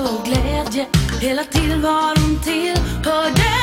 och glädje. Hela tillvaron tillhör dig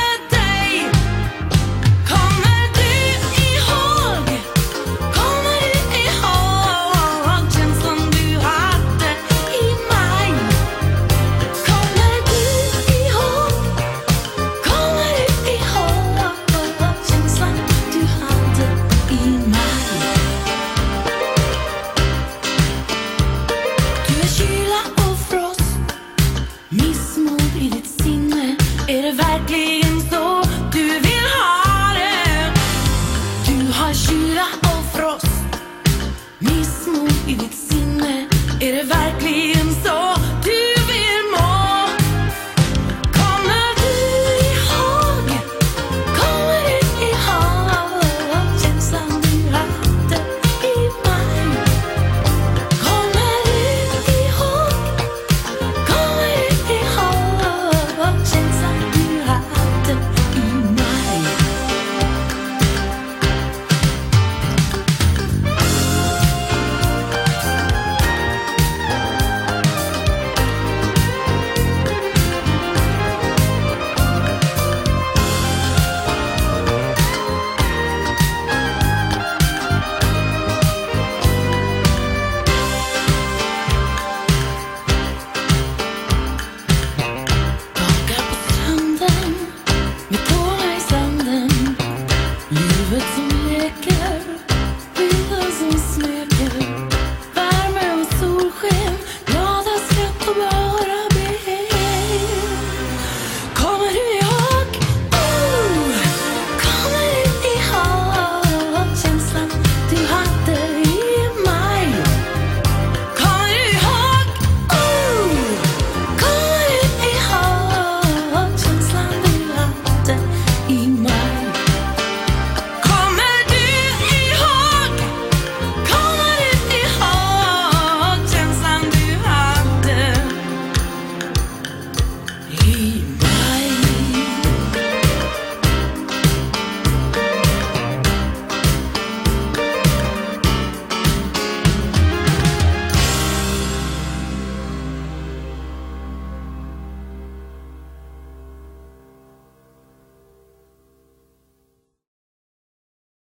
Är det verkligen så du vill ha det? Du har kyla och frost, missmod i ditt My.